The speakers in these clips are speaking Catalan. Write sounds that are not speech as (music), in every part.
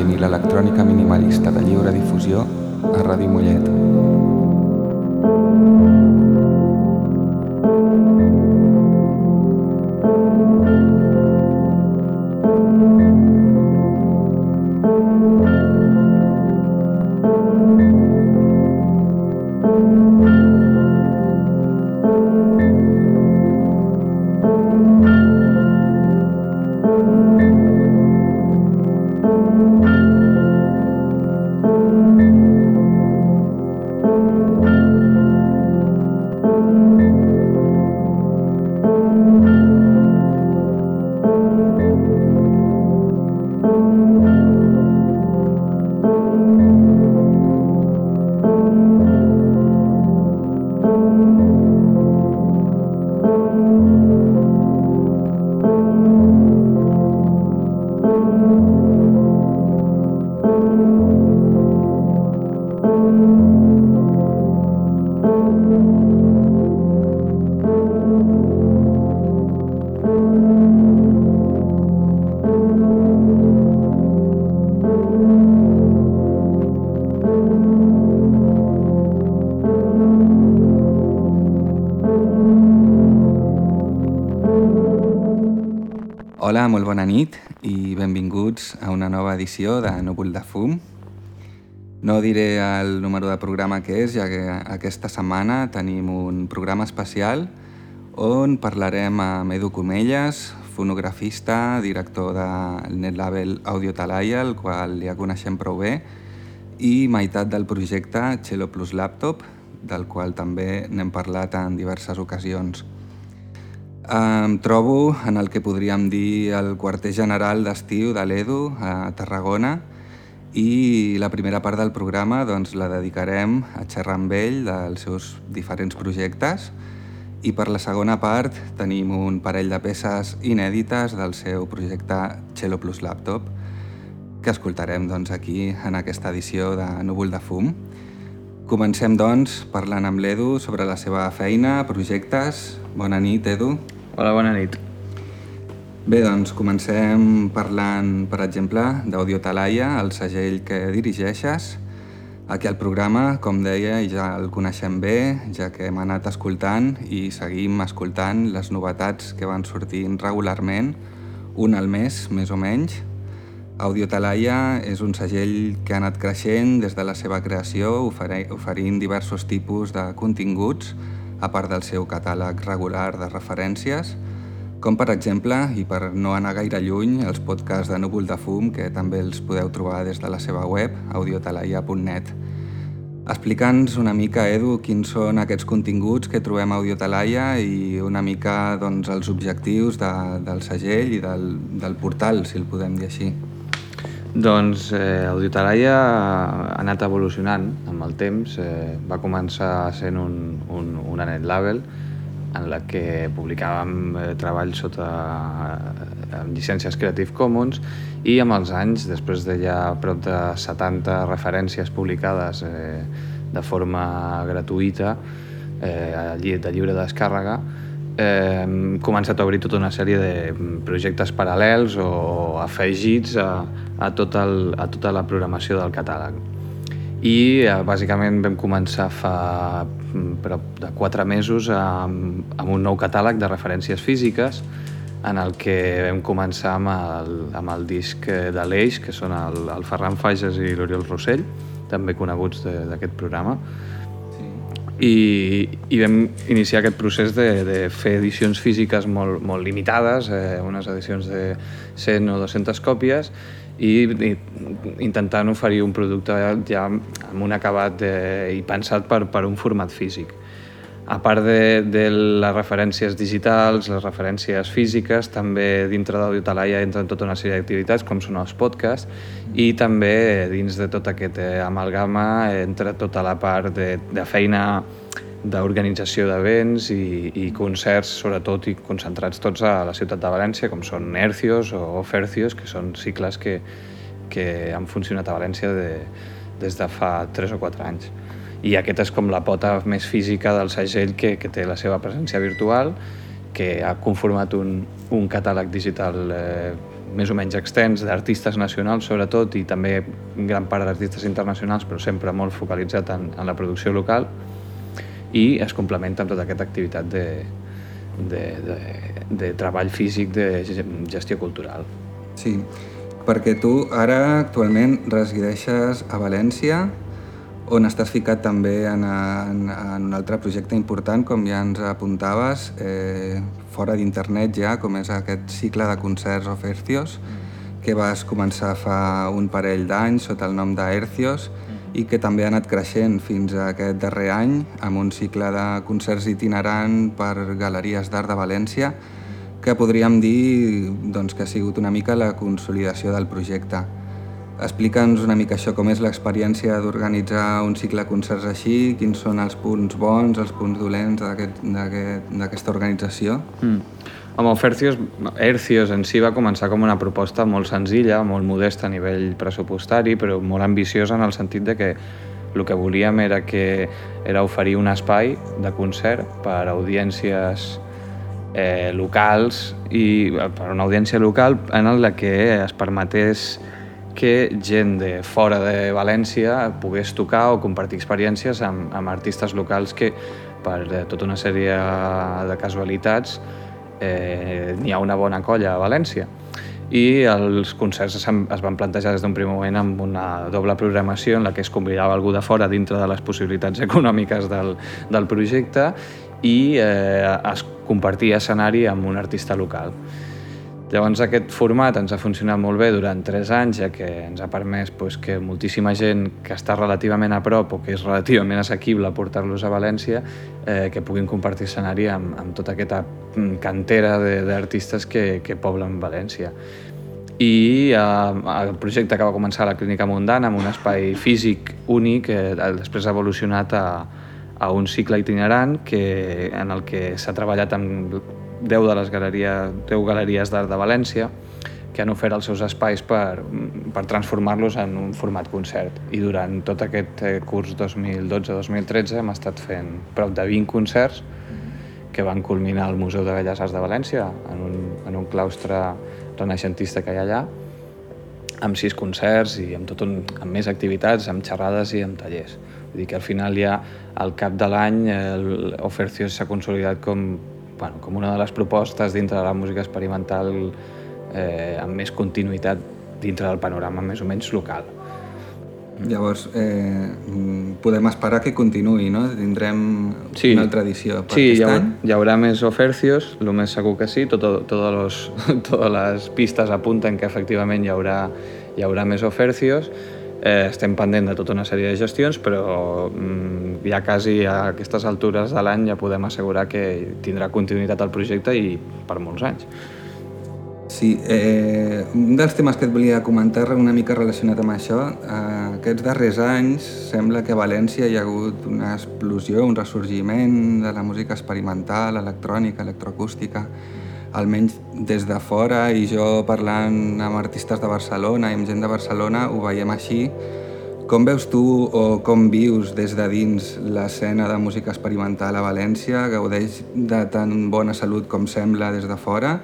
música ambient i nit i benvinguts a una nova edició de Núvol de Fum. No diré el número de programa que és, ja que aquesta setmana tenim un programa especial on parlarem amb Edu Comelles, fonografista, director del netlabel Audio Talaia, el qual ja coneixem prou bé, i meitat del projecte Cello Plus Laptop, del qual també n'hem parlat en diverses ocasions. Em trobo en el que podríem dir el quarter general d'estiu de l'Edu a Tarragona i la primera part del programa doncs, la dedicarem a xerrar amb ell dels seus diferents projectes i per la segona part tenim un parell de peces inèdites del seu projecte Cello Plus Laptop que escoltarem doncs, aquí en aquesta edició de Núvol de Fum. Comencem doncs parlant amb l'Edu sobre la seva feina, projectes. Bona nit, Edu. Hola, bona nit. Bé, doncs comencem parlant, per exemple, d'Audio Talaia, el segell que dirigeixes. Aquí al programa, com deia, ja el coneixem bé, ja que hem anat escoltant i seguim escoltant les novetats que van sortint regularment, un al mes, més o menys. Audio Talaia és un segell que ha anat creixent des de la seva creació, oferint diversos tipus de continguts, a part del seu catàleg regular de referències, com per exemple, i per no anar gaire lluny, els podcasts de Núvol de Fum, que també els podeu trobar des de la seva web, audiotalaia.net. Explica'ns una mica, Edu, quins són aquests continguts que trobem a Audiotalaia i una mica doncs, els objectius de, del segell i del, del portal, si el podem dir així. Doncs eh, Audiotalaia ha anat evolucionant amb el temps. Eh, va començar sent un, un, una net label en la que publicàvem eh, treballs sota eh, llicències Creative Commons i amb els anys, després de ja prop de 70 referències publicades eh, de forma gratuïta eh, de lliure descàrrega, eh, hem començat a obrir tota una sèrie de projectes paral·lels o afegits a, a, tot el, a tota la programació del catàleg. I eh, bàsicament vam començar fa prop de 4 mesos amb, amb un nou catàleg de referències físiques en el que vam començar amb el, amb el disc de l'Eix, que són el, el Ferran Fages i l'Oriol Rossell, també coneguts d'aquest programa. I, I vam iniciar aquest procés de, de fer edicions físiques molt, molt limitades, eh, unes edicions de 100 o 200 còpies, i, i intentant oferir un producte ja amb un acabat eh, i pensat per, per un format físic. A part de, de les referències digitals, les referències físiques, també dintre d'Audio Talaia entren tota una sèrie d'activitats com són els podcasts i també dins de tot aquest eh, amalgama entra tota la part de, de feina d'organització d'events i, i concerts, sobretot, i concentrats tots a la ciutat de València, com són Hercios o Fercios, que són cicles que, que han funcionat a València de, des de fa 3 o 4 anys. I aquesta és com la pota més física del segell que, que té la seva presència virtual, que ha conformat un, un catàleg digital eh, més o menys extens d'artistes nacionals sobretot i també gran part d'artistes internacionals però sempre molt focalitzat en, en la producció local i es complementa amb tota aquesta activitat de, de, de, de treball físic de gestió cultural. Sí, perquè tu ara actualment resideixes a València on estàs ficat també en, en, en un altre projecte important, com ja ens apuntaves, eh, fora d'internet ja, com és aquest cicle de concerts o Fercios, que vas començar fa un parell d'anys sota el nom d'Hercios i que també ha anat creixent fins a aquest darrer any amb un cicle de concerts itinerant per galeries d'art de València que podríem dir doncs, que ha sigut una mica la consolidació del projecte. Explica'ns una mica això, com és l'experiència d'organitzar un cicle de concerts així, quins són els punts bons, els punts dolents d'aquesta aquest, organització. Mm. Home, Fercios, Hercios en si va començar com una proposta molt senzilla, molt modesta a nivell pressupostari, però molt ambiciosa en el sentit de que el que volíem era que era oferir un espai de concert per a audiències eh, locals i per a una audiència local en la que es permetés que gent de fora de València pogués tocar o compartir experiències amb, amb artistes locals que per eh, tota una sèrie de casualitats eh, n'hi ha una bona colla a València i els concerts es, es van plantejar des d'un primer moment amb una doble programació en la que es convidava algú de fora dintre de les possibilitats (laughs) econòmiques del, del projecte i eh, es compartia escenari amb un artista local. Llavors aquest format ens ha funcionat molt bé durant 3 anys, ja que ens ha permès pues, que moltíssima gent que està relativament a prop o que és relativament assequible portar-los a València, eh, que puguin compartir escenari amb, amb tota aquesta mm, cantera d'artistes que, que poblen València. I eh, el projecte que va començar a la Clínica Mundana amb un espai físic únic, eh, després ha evolucionat a, a un cicle itinerant que, en el que s'ha treballat amb 10 de les galeries, 10 galeries d'art de València que han ofert els seus espais per, per transformar-los en un format concert. I durant tot aquest eh, curs 2012-2013 hem estat fent prop de 20 concerts que van culminar al Museu de Belles Arts de València, en un, en un claustre renaixentista que hi ha allà, amb sis concerts i amb, tot un, amb més activitats, amb xerrades i amb tallers. Vull dir que al final ja al cap de l'any l'Ofercio s'ha consolidat com bueno, com una de les propostes dintre de la música experimental eh, amb més continuïtat dintre del panorama més o menys local. Llavors, eh, podem esperar que continuï, no? Tindrem sí. una altra edició per sí, aquest hi haurà, any? hi haurà més ofercios, el més segur que sí, tot, tot los, (laughs) totes les pistes apunten que efectivament hi haurà, hi haurà més ofercios, Eh, estem pendent de tota una sèrie de gestions, però mm, ja quasi a aquestes altures de l'any ja podem assegurar que tindrà continuïtat el projecte i per molts anys. Sí, eh, un dels temes que et volia comentar una mica relacionat amb això, eh, aquests darrers anys sembla que a València hi ha hagut una explosió, un ressorgiment de la música experimental, electrònica, electroacústica, almenys des de fora i jo parlant amb artistes de Barcelona i amb gent de Barcelona ho veiem així. Com veus tu o com vius des de dins l'escena de música experimental a València? Gaudeix de tan bona salut com sembla des de fora?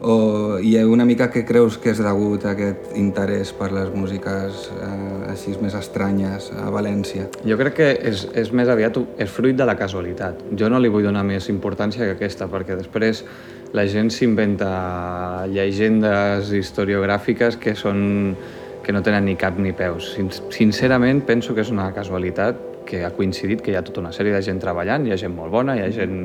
O hi ha una mica que creus que és degut a aquest interès per les músiques eh, així més estranyes a València? Jo crec que és, és més aviat és fruit de la casualitat. Jo no li vull donar més importància que aquesta, perquè després la gent s'inventa llegendes historiogràfiques que són que no tenen ni cap ni peus. Sincerament, penso que és una casualitat que ha coincidit que hi ha tota una sèrie de gent treballant, hi ha gent molt bona, hi ha gent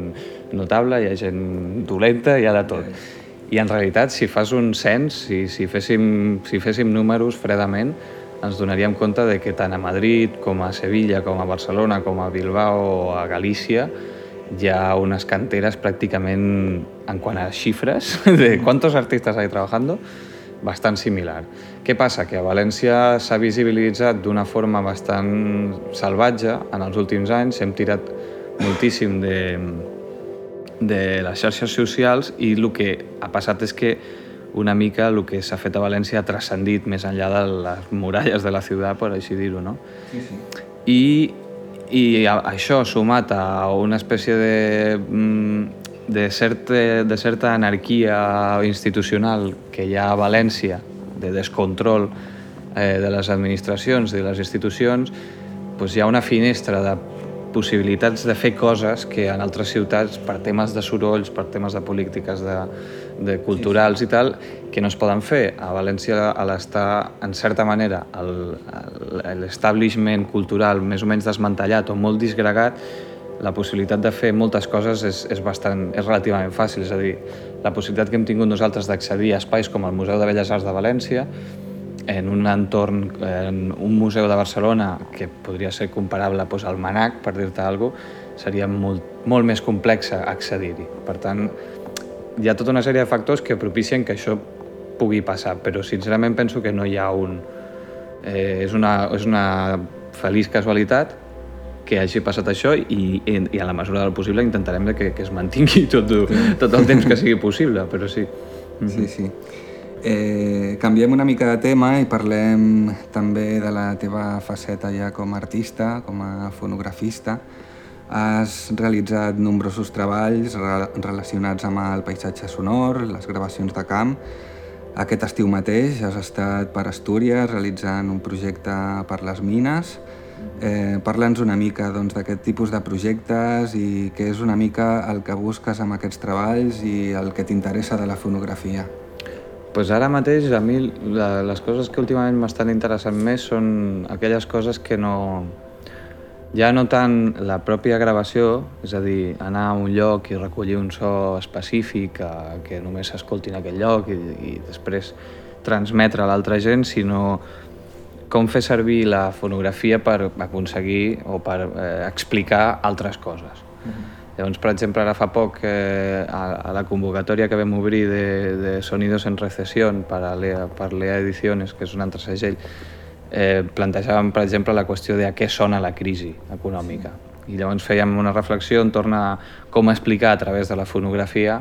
notable, hi ha gent dolenta, hi ha de tot. I en realitat, si fas un cens, si, si, féssim, si féssim números fredament, ens donaríem compte de que tant a Madrid com a Sevilla, com a Barcelona, com a Bilbao o a Galícia, hi ha unes canteres pràcticament, en quant a xifres, (laughs) de quantos artistes hay trabajando, bastant similar. Què passa? Que a València s'ha visibilitzat d'una forma bastant salvatge en els últims anys, hem tirat moltíssim de, de les xarxes socials i el que ha passat és que una mica el que s'ha fet a València ha transcendit més enllà de les muralles de la ciutat, per així dir-ho, no? Sí, sí. I, i això sumat a una espècie de, mm, de, certa, de certa anarquia institucional que hi ha a València, de descontrol eh, de les administracions i de les institucions, doncs hi ha una finestra de possibilitats de fer coses que en altres ciutats, per temes de sorolls, per temes de polítiques de, de culturals i tal, que no es poden fer. A València, a l'estar, en certa manera, l'establishment cultural més o menys desmantellat o molt disgregat, la possibilitat de fer moltes coses és, és, bastant, és relativament fàcil. És a dir, la possibilitat que hem tingut nosaltres d'accedir a espais com el Museu de Belles Arts de València, en un entorn, en un museu de Barcelona que podria ser comparable doncs, al Manac, per dir-te alguna cosa, seria molt, molt més complex accedir-hi. Per tant, hi ha tota una sèrie de factors que propicien que això pugui passar, però sincerament penso que no hi ha un... Eh, és, una, és una feliç casualitat que hagi passat això i, i, i a la mesura del possible intentarem que, que es mantingui (laughs) tot, tot el temps que sigui possible, però sí. Sí, sí. Eh, canviem una mica de tema i parlem també de la teva faceta ja com a artista, com a fonografista. Has realitzat nombrosos treballs relacionats amb el paisatge sonor, les gravacions de camp. Aquest estiu mateix has estat per Astúries realitzant un projecte per les mines. Eh, Parla'ns una mica doncs, d'aquest doncs, tipus de projectes i què és una mica el que busques amb aquests treballs i el que t'interessa de la fonografia pues ara mateix a mi les coses que últimament m'estan interessant més són aquelles coses que no... Ja no tant la pròpia gravació, és a dir, anar a un lloc i recollir un so específic que, que només s'escolti en aquell lloc i, i després transmetre a l'altra gent, sinó com fer servir la fonografia per aconseguir o per eh, explicar altres coses. Mm -hmm. Llavors, per exemple, ara fa poc, eh, a, a la convocatòria que vam obrir de, de Sonidos en recessió per, a Lea, per Lea Ediciones, que és un altre segell, eh, plantejàvem, per exemple, la qüestió de a què sona la crisi econòmica. I llavors fèiem una reflexió en torn a com explicar a través de la fonografia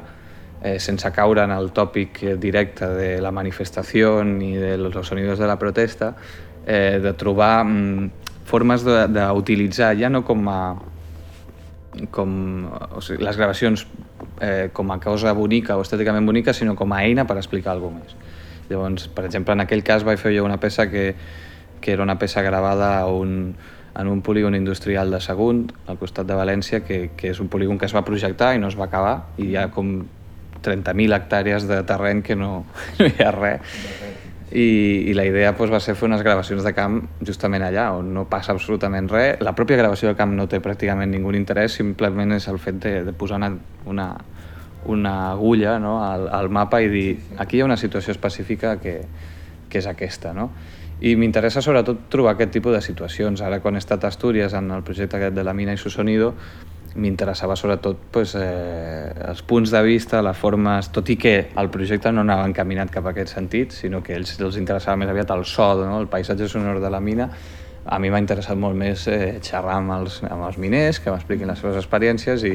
eh, sense caure en el tòpic directe de la manifestació ni de los sonidos de la protesta, eh, de trobar mm, formes d'utilitzar, ja no com a com, o sigui, les gravacions eh, com a cosa bonica o estèticament bonica, sinó com a eina per explicar alguna més. Llavors, per exemple, en aquell cas vaig fer jo una peça que, que era una peça gravada a un, en un polígon industrial de Sagunt, al costat de València, que, que és un polígon que es va projectar i no es va acabar, i hi ha com 30.000 hectàrees de terreny que no, (laughs) no hi ha res i, i la idea doncs, va ser fer unes gravacions de camp justament allà, on no passa absolutament res. La pròpia gravació de camp no té pràcticament ningú interès, simplement és el fet de, de posar una, una, una agulla no? al, al mapa i dir aquí hi ha una situació específica que, que és aquesta. No? I m'interessa sobretot trobar aquest tipus de situacions. Ara quan he estat a Astúries en el projecte aquest de la mina i su sonido, m'interessava sobretot pues, eh, els punts de vista, les formes, tot i que el projecte no anava encaminat cap a aquest sentit, sinó que ells els interessava més aviat el so, no? el paisatge sonor de la mina, a mi m'ha interessat molt més eh, xerrar amb els, amb els miners, que m'expliquin les seves experiències i,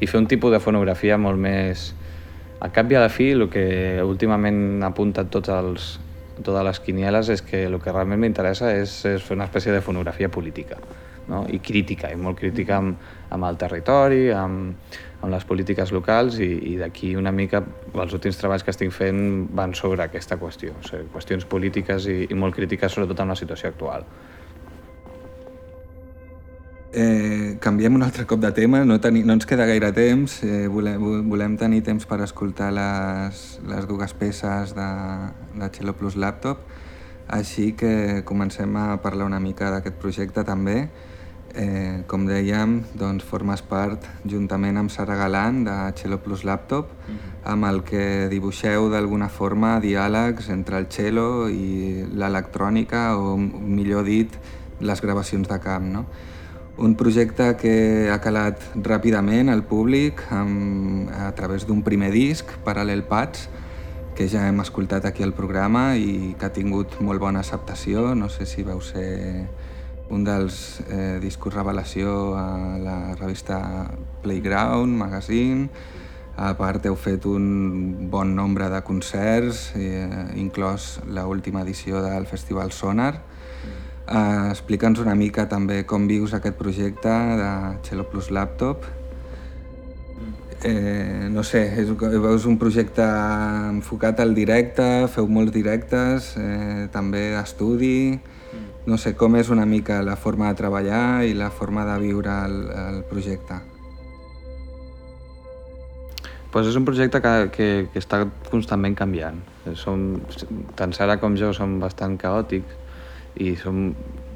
i fer un tipus de fonografia molt més... A cap i a la fi, el que últimament ha apuntat tots els, totes les quinieles és que el que realment m'interessa és, és fer una espècie de fonografia política no? i crítica, i molt crítica amb, amb el territori, amb, amb les polítiques locals i, i d'aquí una mica els últims treballs que estic fent van sobre aquesta qüestió, o sigui, qüestions polítiques i, i molt crítiques sobretot amb la situació actual. Eh, canviem un altre cop de tema, no, teni, no ens queda gaire temps, eh, volem, volem tenir temps per escoltar les, les dues peces de, de Cello Plus Laptop, així que comencem a parlar una mica d'aquest projecte també. Eh, com dèiem, doncs formes part, juntament amb Sara Galant, de Cello Plus Laptop, mhm. -huh. amb el que dibuixeu d'alguna forma diàlegs entre el cello i l'electrònica, o millor dit, les gravacions de camp. No? Un projecte que ha calat ràpidament al públic amb, a través d'un primer disc, Parallel Paths, que ja hem escoltat aquí al programa i que ha tingut molt bona acceptació. No sé si veu ser un dels eh, discos revelació a la revista Playground, Magazine, A part, heu fet un bon nombre de concerts, eh, inclòs l'última edició del Festival Sonar. Eh, Explica'ns una mica també com vius aquest projecte de Cello Plus Laptop. Eh, no sé, és, veus un projecte enfocat al directe, feu molts directes, eh, també d'estudi... No sé, com és una mica la forma de treballar i la forma de viure el, el projecte? Pues és un projecte que, que, que està constantment canviant. Som, tant Sara com jo som bastant caòtics i som,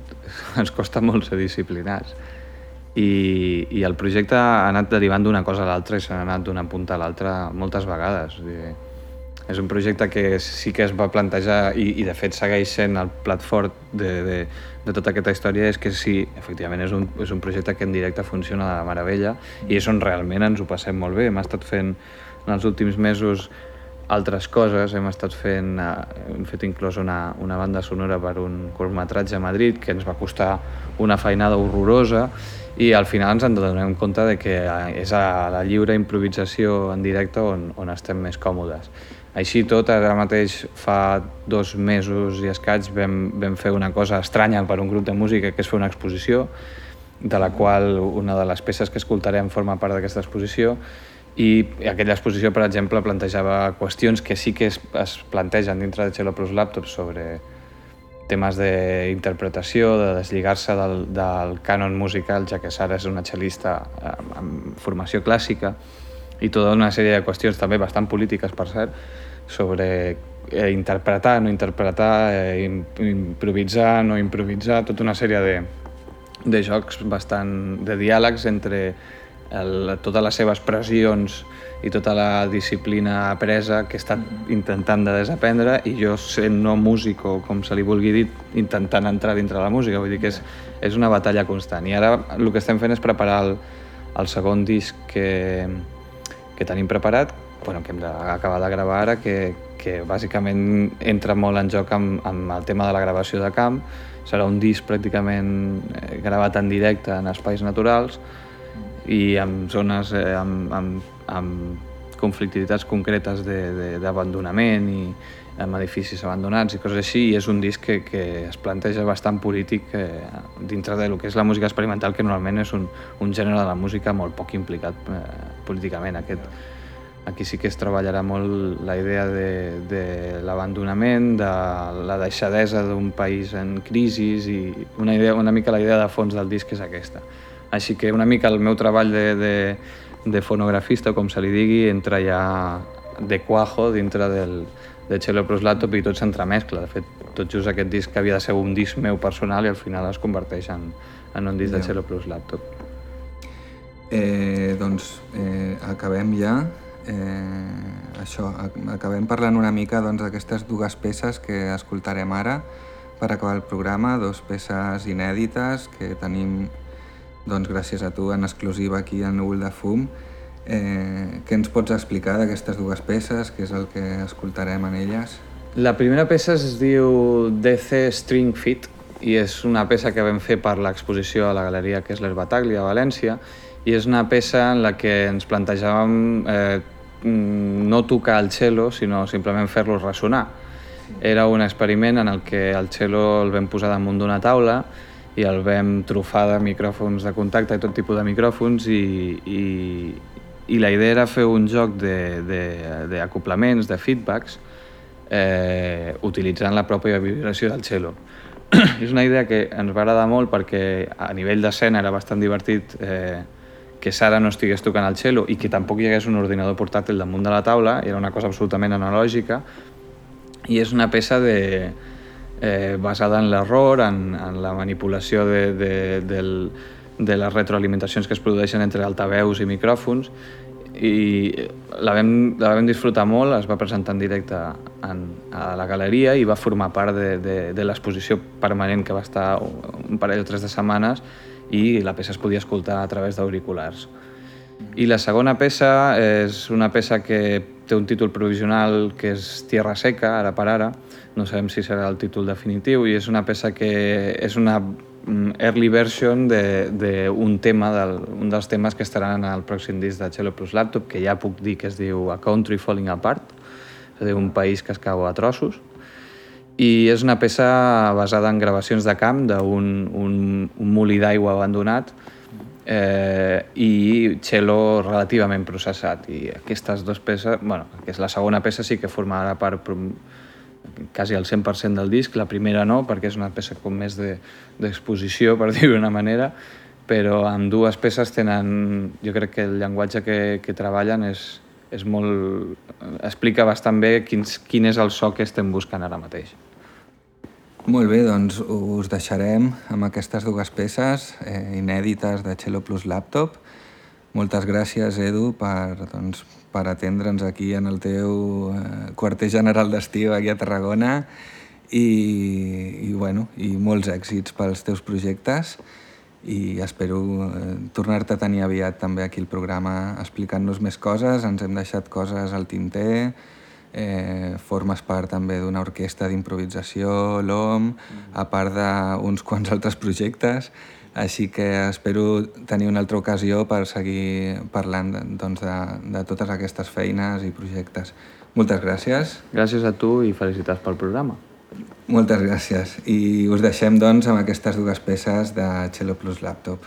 (laughs) ens costa molt ser disciplinats. I, i el projecte ha anat derivant d'una cosa a l'altra i s'ha anat d'una punta a l'altra moltes vegades. Dir, és un projecte que sí que es va plantejar i, i de fet segueix sent el plat fort de, de, de tota aquesta història és que sí, efectivament és un, és un projecte que en directe funciona de la meravella i és on realment ens ho passem molt bé. Hem estat fent en els últims mesos altres coses, hem estat fent, eh, hem fet inclús una, una banda sonora per un curtmetratge a Madrid que ens va costar una feinada horrorosa i al final ens en donem compte de que és a la lliure improvisació en directe on, on estem més còmodes. Així tot, ara mateix fa dos mesos i escaig vam, vam fer una cosa estranya per un grup de música que és fer una exposició de la qual una de les peces que escoltarem forma part d'aquesta exposició i aquella exposició, per exemple, plantejava qüestions que sí que es, es plantegen dintre de Cello Plus Laptop sobre temes d'interpretació, de deslligar-se del, del cànon musical, ja que Sara és una cel·lista amb, amb formació clàssica, i tota una sèrie de qüestions també bastant polítiques, per cert, sobre eh, interpretar, no interpretar, eh, improvisar, no improvisar, tota una sèrie de, de jocs bastant de diàlegs entre el, totes les seves pressions i tota la disciplina apresa que he estat intentant de desaprendre i jo sent no músic o com se li vulgui dir, intentant entrar dintre la música, vull dir que és, és una batalla constant. I ara el que estem fent és preparar el, el segon disc que, que tenim preparat, bueno, que hem d'acabar de gravar ara, que, que bàsicament entra molt en joc amb, amb el tema de la gravació de camp. Serà un disc pràcticament eh, gravat en directe en espais naturals i amb zones eh, amb, amb, amb conflictivitats concretes d'abandonament i amb edificis abandonats i coses així, i és un disc que, que es planteja bastant polític eh, dintre de lo que és la música experimental, que normalment és un, un gènere de la música molt poc implicat eh, políticament. Aquest, Aquí sí que es treballarà molt la idea de, de l'abandonament, de la deixadesa d'un país en crisi i una, idea, una mica la idea de fons del disc és aquesta. Així que una mica el meu treball de, de, de fonografista, com se li digui, entra ja de cuajo dintre del, de Cello Plus Laptop i tot s'entremescla. De fet, tot just aquest disc havia de ser un disc meu personal i al final es converteix en, en un disc yeah. de Cello Plus Laptop. Eh, doncs eh, acabem ja eh, això, acabem parlant una mica doncs, d'aquestes doncs, dues peces que escoltarem ara per acabar el programa, dos peces inèdites que tenim doncs, gràcies a tu en exclusiva aquí a Núvol de Fum. Eh, què ens pots explicar d'aquestes dues peces? Què és el que escoltarem en elles? La primera peça es diu DC String Fit i és una peça que vam fer per l'exposició a la Galeria Kessler Bataglia a València i és una peça en la que ens plantejàvem eh, no tocar el cello, sinó simplement fer-lo ressonar. Era un experiment en el que el cello el vam posar damunt d'una taula i el vam trufar de micròfons de contacte i tot tipus de micròfons i, i, i la idea era fer un joc d'acoplaments, de, de, de feedbacks, eh, utilitzant la pròpia vibració del cello. (clears throat) és una idea que ens va agradar molt perquè a nivell d'escena era bastant divertit eh, que Sara no estigués tocant el cello i que tampoc hi hagués un ordinador portàtil damunt de la taula, era una cosa absolutament analògica, i és una peça de, eh, basada en l'error, en, en la manipulació de, de, del, de les retroalimentacions que es produeixen entre altaveus i micròfons, i la vam, la vam disfrutar molt, es va presentar en directe en, a la galeria i va formar part de, de, de l'exposició permanent que va estar un parell o tres de setmanes i la peça es podia escoltar a través d'auriculars. I la segona peça és una peça que té un títol provisional que és Tierra Seca, ara per ara, no sabem si serà el títol definitiu, i és una peça que és una mm, early version d'un de, de un tema, del, un dels temes que estaran el pròxim disc de Cello Plus Laptop, que ja puc dir que es diu A Country Falling Apart, és a dir, un país que es cau a trossos, i és una peça basada en gravacions de camp d'un un, un molí d'aigua abandonat eh, i cello relativament processat. I aquestes dues peces, bueno, que és la segona peça sí que formarà part quasi el 100% del disc, la primera no, perquè és una peça com més d'exposició, de, per (laughs) dir-ho d'una manera, però amb dues peces tenen... Jo crec que el llenguatge que, que treballen és, és molt... explica bastant bé quins, quin és el so que estem buscant ara mateix. Molt bé, doncs us deixarem amb aquestes dues peces eh, inèdites de Cello Plus Laptop. Moltes gràcies, Edu, per, doncs, per atendre'ns aquí en el teu eh, quarter general d'estiu aquí a Tarragona. I, i, bueno, i molts èxits pels teus projectes. I espero eh, tornar-te a tenir aviat també aquí al programa explicant-nos més coses, ens hem deixat coses al tinter, eh, formes part també d'una orquestra d'improvisació, l'OM, a part d'uns quants altres projectes, així que espero tenir una altra ocasió per seguir parlant doncs, de, de totes aquestes feines i projectes. Moltes gràcies. Gràcies a tu i felicitats pel programa. Moltes gràcies. I us deixem doncs amb aquestes dues peces de Cello Plus Laptop.